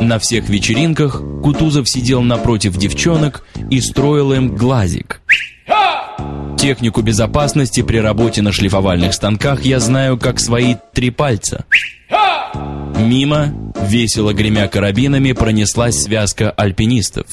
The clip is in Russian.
На всех вечеринках Кутузов сидел напротив девчонок и строил им глазик. Технику безопасности при работе на шлифовальных станках я знаю как свои три пальца. Мимо, весело гремя карабинами, пронеслась связка альпинистов.